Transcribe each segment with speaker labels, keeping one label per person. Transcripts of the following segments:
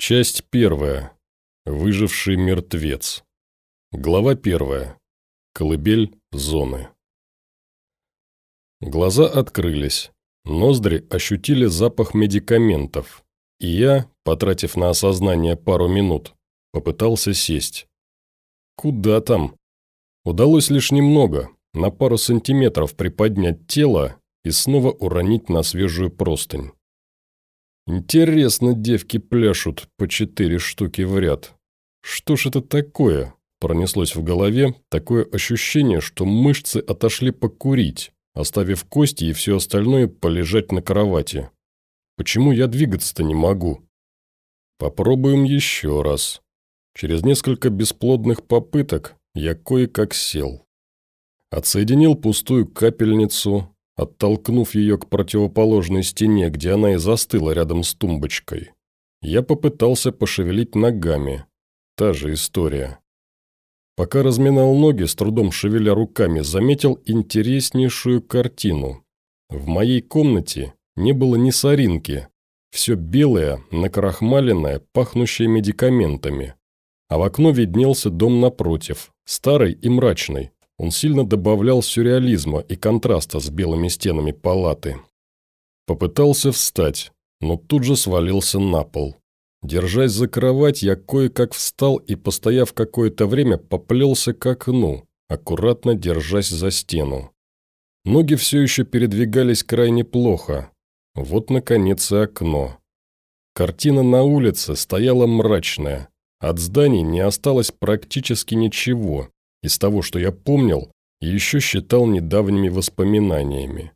Speaker 1: Часть первая. Выживший мертвец. Глава первая. Колыбель зоны. Глаза открылись. Ноздри ощутили запах медикаментов. И я, потратив на осознание пару минут, попытался сесть. Куда там? Удалось лишь немного, на пару сантиметров приподнять тело и снова уронить на свежую простынь. Интересно, девки пляшут по четыре штуки в ряд. Что ж это такое? Пронеслось в голове такое ощущение, что мышцы отошли покурить, оставив кости и все остальное полежать на кровати. Почему я двигаться-то не могу? Попробуем еще раз. Через несколько бесплодных попыток я кое-как сел. Отсоединил пустую капельницу, оттолкнув ее к противоположной стене, где она и застыла рядом с тумбочкой. Я попытался пошевелить ногами. Та же история. Пока разминал ноги, с трудом шевеля руками, заметил интереснейшую картину. В моей комнате не было ни соринки. Все белое, накрахмаленное, пахнущее медикаментами. А в окно виднелся дом напротив, старый и мрачный, он сильно добавлял сюрреализма и контраста с белыми стенами палаты. Попытался встать, но тут же свалился на пол. Держась за кровать, я кое-как встал и, постояв какое-то время, поплелся к окну, аккуратно держась за стену. Ноги все еще передвигались крайне плохо. Вот, наконец, и окно. Картина на улице стояла мрачная. От зданий не осталось практически ничего, из того, что я помнил, еще считал недавними воспоминаниями.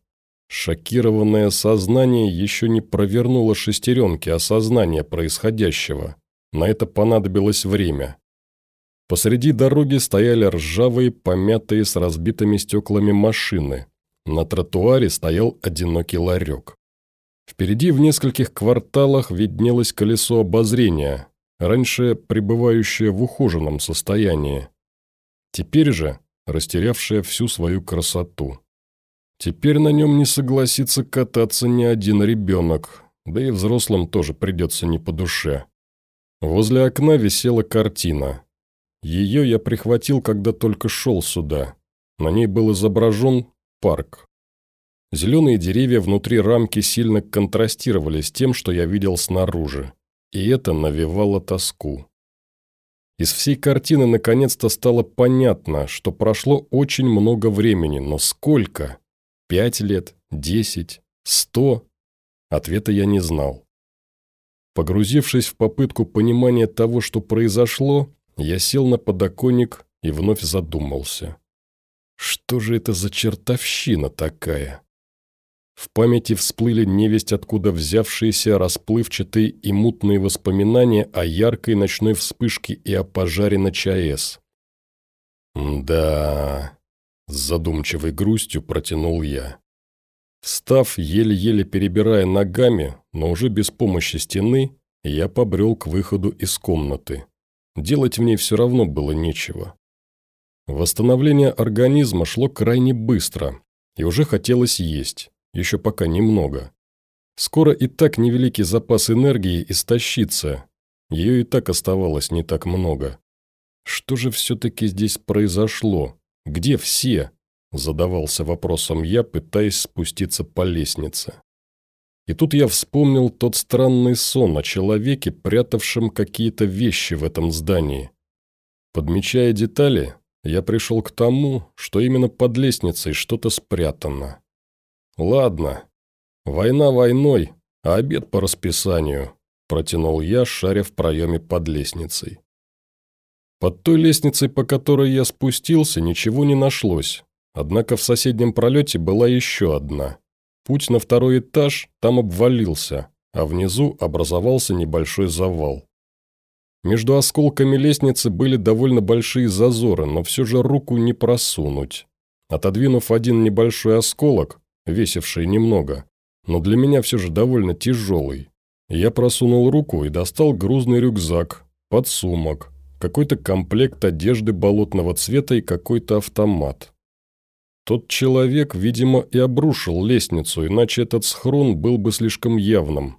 Speaker 1: Шокированное сознание еще не провернуло шестеренки осознания происходящего. На это понадобилось время. Посреди дороги стояли ржавые, помятые с разбитыми стеклами машины. На тротуаре стоял одинокий ларек. Впереди в нескольких кварталах виднелось колесо обозрения, раньше пребывающее в ухоженном состоянии. Теперь же растерявшая всю свою красоту. Теперь на нем не согласится кататься ни один ребенок, да и взрослым тоже придется не по душе. Возле окна висела картина. Ее я прихватил, когда только шел сюда. На ней был изображен парк. Зеленые деревья внутри рамки сильно контрастировали с тем, что я видел снаружи, и это навевало тоску. Из всей картины наконец-то стало понятно, что прошло очень много времени, но сколько? Пять лет? Десять? Сто? Ответа я не знал. Погрузившись в попытку понимания того, что произошло, я сел на подоконник и вновь задумался. Что же это за чертовщина такая? В памяти всплыли невесть откуда взявшиеся расплывчатые и мутные воспоминания о яркой ночной вспышке и о пожаре на ЧАЭС. «Да...» – с задумчивой грустью протянул я. Встав, еле-еле перебирая ногами, но уже без помощи стены, я побрел к выходу из комнаты. Делать в ней все равно было нечего. Восстановление организма шло крайне быстро, и уже хотелось есть. Еще пока немного. Скоро и так невеликий запас энергии истощится. Ее и так оставалось не так много. Что же все-таки здесь произошло? Где все? Задавался вопросом я, пытаясь спуститься по лестнице. И тут я вспомнил тот странный сон о человеке, прятавшем какие-то вещи в этом здании. Подмечая детали, я пришел к тому, что именно под лестницей что-то спрятано. «Ладно. Война войной, а обед по расписанию», – протянул я, шаря в проеме под лестницей. Под той лестницей, по которой я спустился, ничего не нашлось, однако в соседнем пролете была еще одна. Путь на второй этаж там обвалился, а внизу образовался небольшой завал. Между осколками лестницы были довольно большие зазоры, но все же руку не просунуть. Отодвинув один небольшой осколок, весивший немного, но для меня все же довольно тяжелый. Я просунул руку и достал грузный рюкзак, подсумок, какой-то комплект одежды болотного цвета и какой-то автомат. Тот человек, видимо, и обрушил лестницу, иначе этот схрон был бы слишком явным.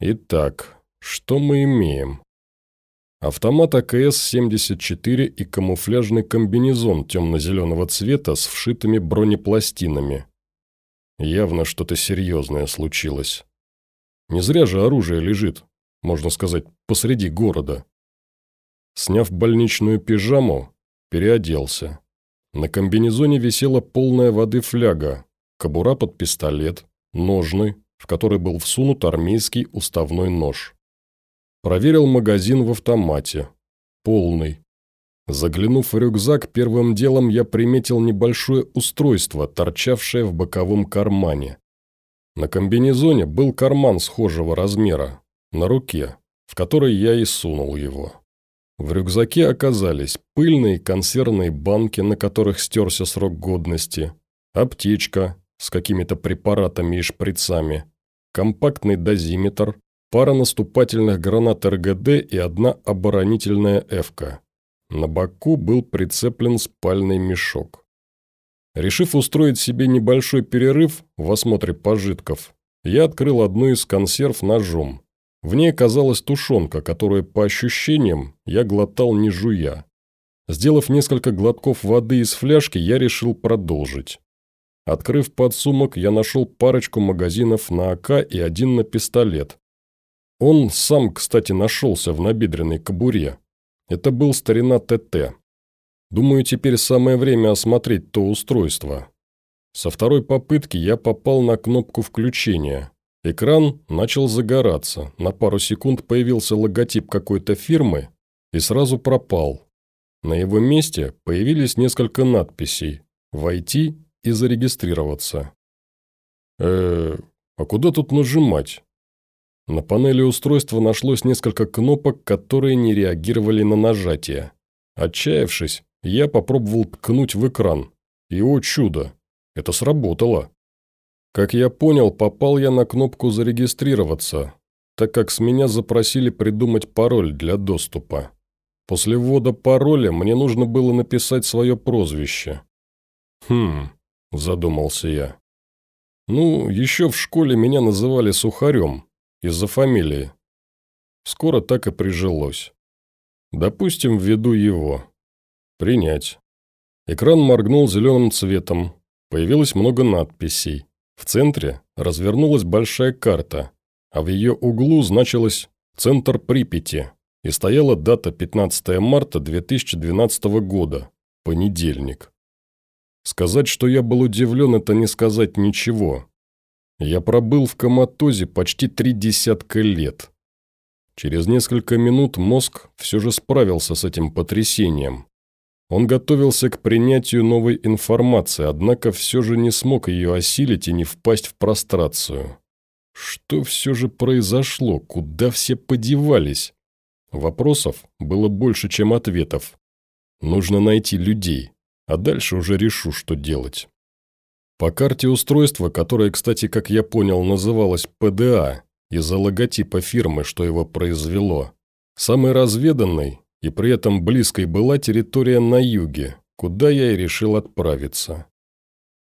Speaker 1: Итак, Что мы имеем? Автомат АКС-74 и камуфляжный комбинезон темно-зеленого цвета с вшитыми бронепластинами. Явно что-то серьезное случилось. Не зря же оружие лежит, можно сказать, посреди города. Сняв больничную пижаму, переоделся. На комбинезоне висела полная воды фляга, кобура под пистолет, ножны, в который был всунут армейский уставной нож. Проверил магазин в автомате. Полный. Заглянув в рюкзак, первым делом я приметил небольшое устройство, торчавшее в боковом кармане. На комбинезоне был карман схожего размера, на руке, в который я и сунул его. В рюкзаке оказались пыльные консервные банки, на которых стерся срок годности, аптечка с какими-то препаратами и шприцами, компактный дозиметр, пара наступательных гранат РГД и одна оборонительная «Эвка». На боку был прицеплен спальный мешок. Решив устроить себе небольшой перерыв в осмотре пожитков, я открыл одну из консерв ножом. В ней оказалась тушенка, которую, по ощущениям, я глотал не жуя. Сделав несколько глотков воды из фляжки, я решил продолжить. Открыв подсумок, я нашел парочку магазинов на АК и один на пистолет. Он сам, кстати, нашелся в набедренной кобуре. Это был старина ТТ. Думаю, теперь самое время осмотреть то устройство. Со второй попытки я попал на кнопку включения. Экран начал загораться, на пару секунд появился логотип какой-то фирмы и сразу пропал. На его месте появились несколько надписей «Войти и зарегистрироваться». э а куда тут нажимать? На панели устройства нашлось несколько кнопок, которые не реагировали на нажатие. Отчаявшись, я попробовал ткнуть в экран. И, о чудо, это сработало. Как я понял, попал я на кнопку «Зарегистрироваться», так как с меня запросили придумать пароль для доступа. После ввода пароля мне нужно было написать свое прозвище. «Хм», – задумался я. «Ну, еще в школе меня называли Сухарем, из-за фамилии. Скоро так и прижилось. Допустим, введу его. Принять. Экран моргнул зеленым цветом. Появилось много надписей. В центре развернулась большая карта, а в ее углу значилось «Центр Припяти» и стояла дата 15 марта 2012 года, понедельник. Сказать, что я был удивлен, это не сказать ничего. Я пробыл в коматозе почти три десятка лет. Через несколько минут мозг все же справился с этим потрясением. Он готовился к принятию новой информации, однако все же не смог ее осилить и не впасть в прострацию. Что все же произошло? Куда все подевались? Вопросов было больше, чем ответов. Нужно найти людей, а дальше уже решу, что делать. По карте устройства, которое, кстати, как я понял, называлось ПДА, из-за логотипа фирмы, что его произвело, самой разведанной и при этом близкой была территория на юге, куда я и решил отправиться.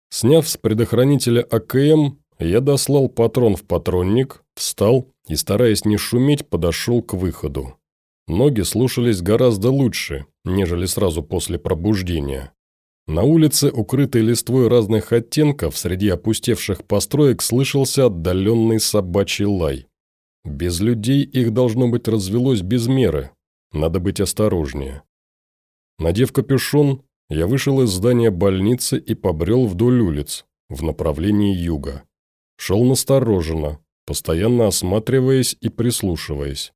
Speaker 1: Сняв с предохранителя АКМ, я дослал патрон в патронник, встал и, стараясь не шуметь, подошел к выходу. Ноги слушались гораздо лучше, нежели сразу после пробуждения. На улице, укрытой листвой разных оттенков, среди опустевших построек слышался отдаленный собачий лай. Без людей их, должно быть, развелось без меры. Надо быть осторожнее. Надев капюшон, я вышел из здания больницы и побрел вдоль улиц, в направлении юга. Шел настороженно, постоянно осматриваясь и прислушиваясь.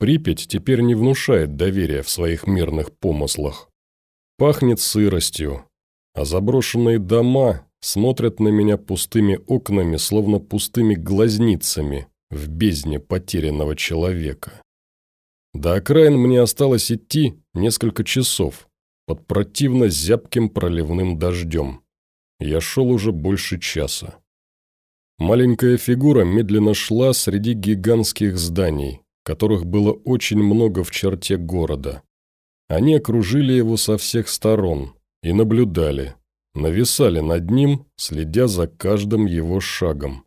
Speaker 1: Припять теперь не внушает доверия в своих мирных помыслах. Пахнет сыростью, а заброшенные дома смотрят на меня пустыми окнами, словно пустыми глазницами в бездне потерянного человека. До окраин мне осталось идти несколько часов под противно зябким проливным дождем. Я шел уже больше часа. Маленькая фигура медленно шла среди гигантских зданий, которых было очень много в черте города. Они окружили его со всех сторон и наблюдали, нависали над ним, следя за каждым его шагом.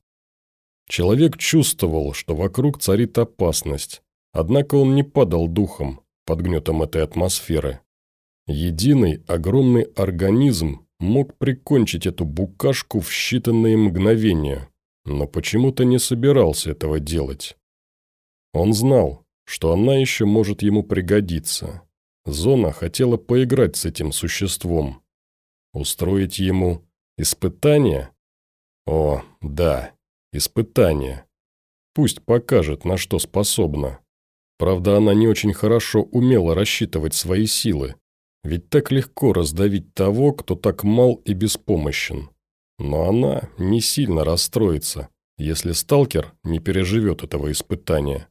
Speaker 1: Человек чувствовал, что вокруг царит опасность, однако он не падал духом под гнетом этой атмосферы. Единый огромный организм мог прикончить эту букашку в считанные мгновения, но почему-то не собирался этого делать. Он знал, что она еще может ему пригодиться. Зона хотела поиграть с этим существом. Устроить ему испытание? О, да, испытание. Пусть покажет, на что способна. Правда, она не очень хорошо умела рассчитывать свои силы. Ведь так легко раздавить того, кто так мал и беспомощен. Но она не сильно расстроится, если сталкер не переживет этого испытания.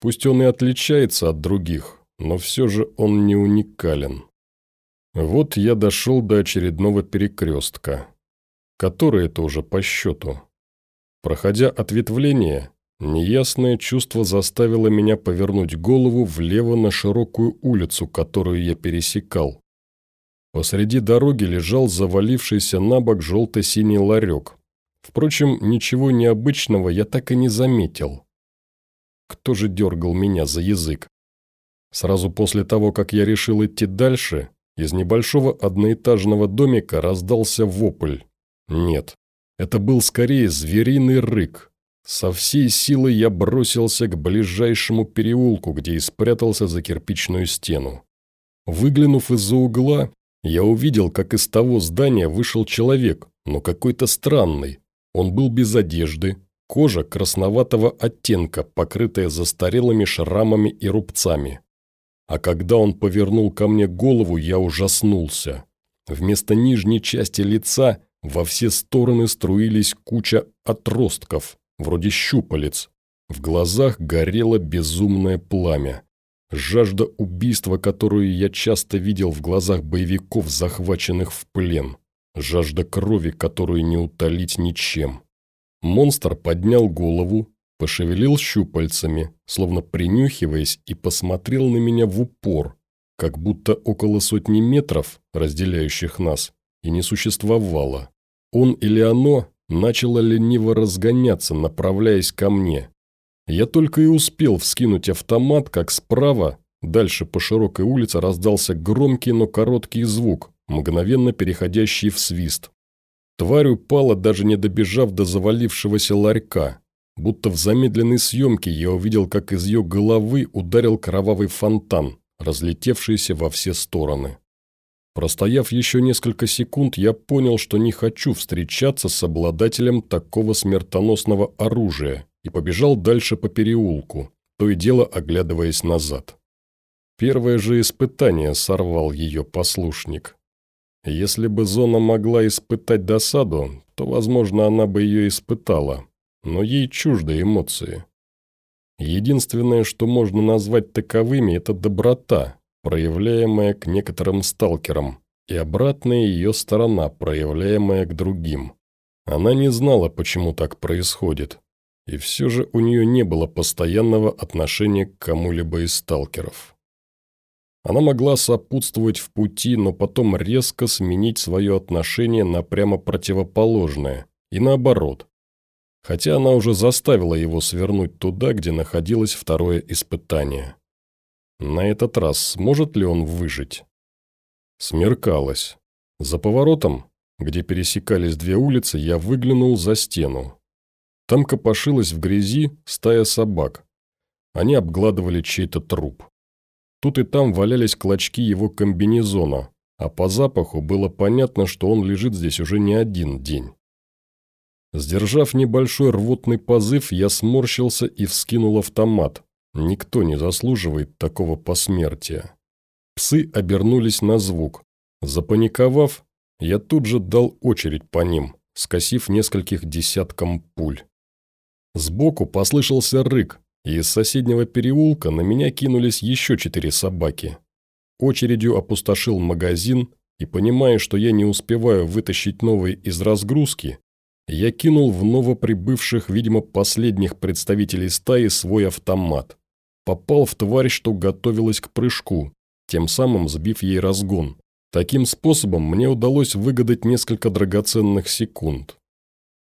Speaker 1: Пусть он и отличается от других, но все же он не уникален. Вот я дошел до очередного перекрестка. Который это уже по счету? Проходя ответвление, неясное чувство заставило меня повернуть голову влево на широкую улицу, которую я пересекал. Посреди дороги лежал завалившийся на бок желто-синий ларек. Впрочем, ничего необычного я так и не заметил. Кто же дергал меня за язык? Сразу после того, как я решил идти дальше, из небольшого одноэтажного домика раздался вопль. Нет, это был скорее звериный рык. Со всей силы я бросился к ближайшему переулку, где и спрятался за кирпичную стену. Выглянув из-за угла, я увидел, как из того здания вышел человек, но какой-то странный. Он был без одежды, кожа красноватого оттенка, покрытая застарелыми шрамами и рубцами. А когда он повернул ко мне голову, я ужаснулся. Вместо нижней части лица во все стороны струились куча отростков, вроде щупалец. В глазах горело безумное пламя. Жажда убийства, которую я часто видел в глазах боевиков, захваченных в плен. Жажда крови, которую не утолить ничем. Монстр поднял голову, пошевелил щупальцами, словно принюхиваясь, и посмотрел на меня в упор, как будто около сотни метров, разделяющих нас, и не существовало. Он или оно начало лениво разгоняться, направляясь ко мне. Я только и успел вскинуть автомат, как справа, дальше по широкой улице раздался громкий, но короткий звук, мгновенно переходящий в свист. Тварь упала, даже не добежав до завалившегося ларька. Будто в замедленной съемке я увидел, как из ее головы ударил кровавый фонтан, разлетевшийся во все стороны. Простояв еще несколько секунд, я понял, что не хочу встречаться с обладателем такого смертоносного оружия и побежал дальше по переулку, то и дело оглядываясь назад. Первое же испытание сорвал ее послушник. Если бы Зона могла испытать досаду, то, возможно, она бы ее испытала, но ей чужды эмоции. Единственное, что можно назвать таковыми, это доброта, проявляемая к некоторым сталкерам, и обратная ее сторона, проявляемая к другим. Она не знала, почему так происходит, и все же у нее не было постоянного отношения к кому-либо из сталкеров. Она могла сопутствовать в пути, но потом резко сменить свое отношение на прямо противоположное, и наоборот. Хотя она уже заставила его свернуть туда, где находилось второе испытание. На этот раз сможет ли он выжить? Смеркалось. За поворотом, где пересекались две улицы, я выглянул за стену. Там копошилась в грязи стая собак. Они обгладывали чей-то труп. Тут и там валялись клочки его комбинезона, а по запаху было понятно, что он лежит здесь уже не один день. Сдержав небольшой рвотный позыв, я сморщился и вскинул автомат, Никто не заслуживает такого посмертия. Псы обернулись на звук. Запаниковав, я тут же дал очередь по ним, скосив нескольких десяткам пуль. Сбоку послышался рык, и из соседнего переулка на меня кинулись еще четыре собаки. Очередью опустошил магазин, и, понимая, что я не успеваю вытащить новый из разгрузки, я кинул в новоприбывших, видимо, последних представителей стаи свой автомат попал в тварь, что готовилась к прыжку, тем самым сбив ей разгон. Таким способом мне удалось выгадать несколько драгоценных секунд.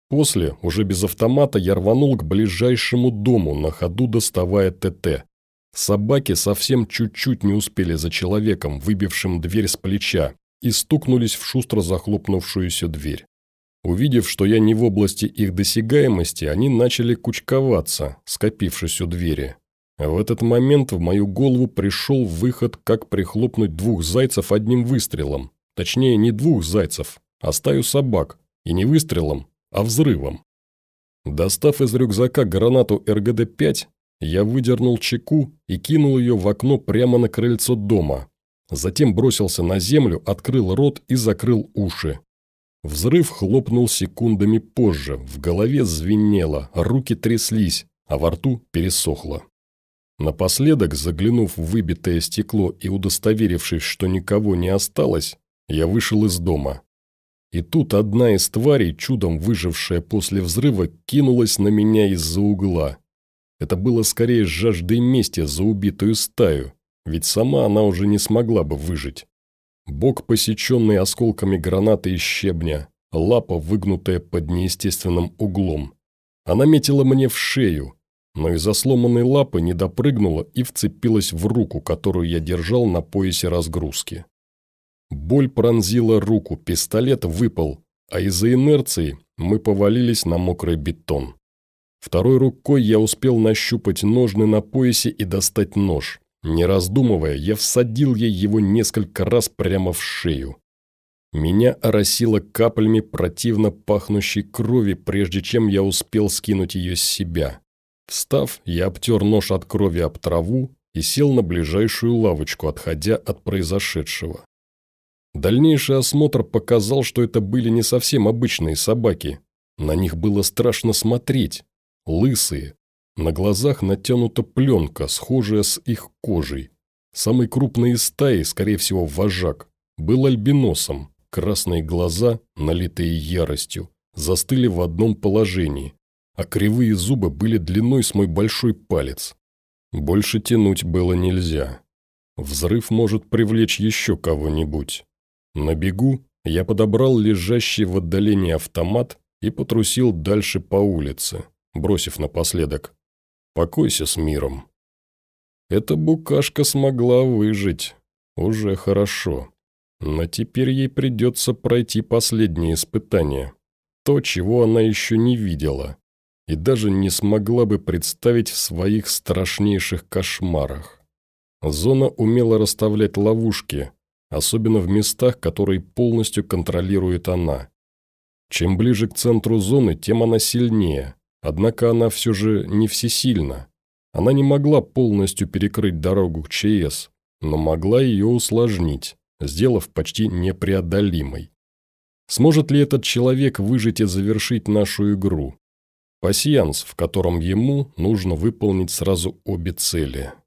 Speaker 1: После, уже без автомата, я рванул к ближайшему дому, на ходу доставая ТТ. Собаки совсем чуть-чуть не успели за человеком, выбившим дверь с плеча, и стукнулись в шустро захлопнувшуюся дверь. Увидев, что я не в области их досягаемости, они начали кучковаться, скопившись у двери. В этот момент в мою голову пришел выход, как прихлопнуть двух зайцев одним выстрелом. Точнее, не двух зайцев, а стаю собак. И не выстрелом, а взрывом. Достав из рюкзака гранату РГД-5, я выдернул чеку и кинул ее в окно прямо на крыльцо дома. Затем бросился на землю, открыл рот и закрыл уши. Взрыв хлопнул секундами позже, в голове звенело, руки тряслись, а во рту пересохло. Напоследок, заглянув в выбитое стекло и удостоверившись, что никого не осталось, я вышел из дома. И тут одна из тварей, чудом выжившая после взрыва, кинулась на меня из-за угла. Это было скорее жаждой мести за убитую стаю, ведь сама она уже не смогла бы выжить. Бок, посеченный осколками гранаты и щебня, лапа, выгнутая под неестественным углом. Она метила мне в шею, но из-за сломанной лапы не допрыгнула и вцепилась в руку, которую я держал на поясе разгрузки. Боль пронзила руку, пистолет выпал, а из-за инерции мы повалились на мокрый бетон. Второй рукой я успел нащупать ножны на поясе и достать нож. Не раздумывая, я всадил ей его несколько раз прямо в шею. Меня оросило каплями противно пахнущей крови, прежде чем я успел скинуть ее с себя. Встав, я обтер нож от крови об траву и сел на ближайшую лавочку, отходя от произошедшего. Дальнейший осмотр показал, что это были не совсем обычные собаки. На них было страшно смотреть. Лысые, на глазах натянута пленка, схожая с их кожей. Самый крупный из стаи, скорее всего, вожак, был альбиносом. Красные глаза, налитые яростью, застыли в одном положении, а кривые зубы были длиной с мой большой палец. Больше тянуть было нельзя. Взрыв может привлечь еще кого-нибудь. На бегу я подобрал лежащий в отдалении автомат и потрусил дальше по улице, бросив напоследок Покойся с миром. Эта букашка смогла выжить. Уже хорошо. Но теперь ей придется пройти последнее испытание. То, чего она еще не видела. И даже не смогла бы представить в своих страшнейших кошмарах. Зона умела расставлять ловушки, особенно в местах, которые полностью контролирует она. Чем ближе к центру зоны, тем она сильнее, Однако она все же не всесильна. Она не могла полностью перекрыть дорогу к ЧС, но могла ее усложнить, сделав почти непреодолимой. Сможет ли этот человек выжить и завершить нашу игру? Пассианс, в котором ему нужно выполнить сразу обе цели –